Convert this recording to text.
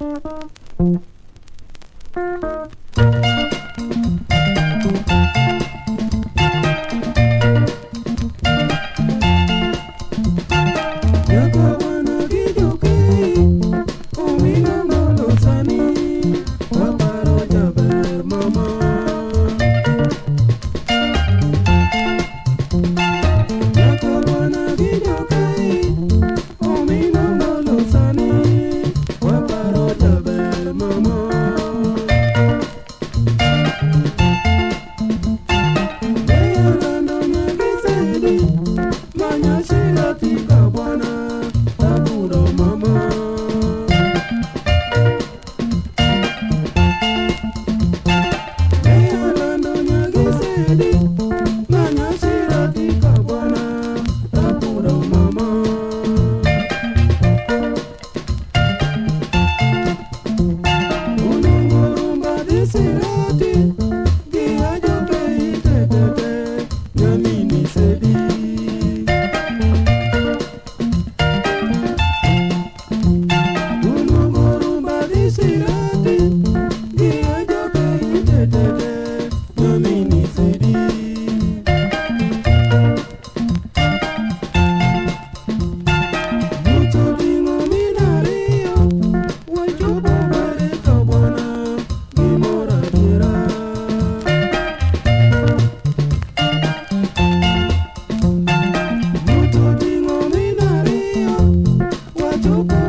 Mm-hmm. Mm-hmm. tu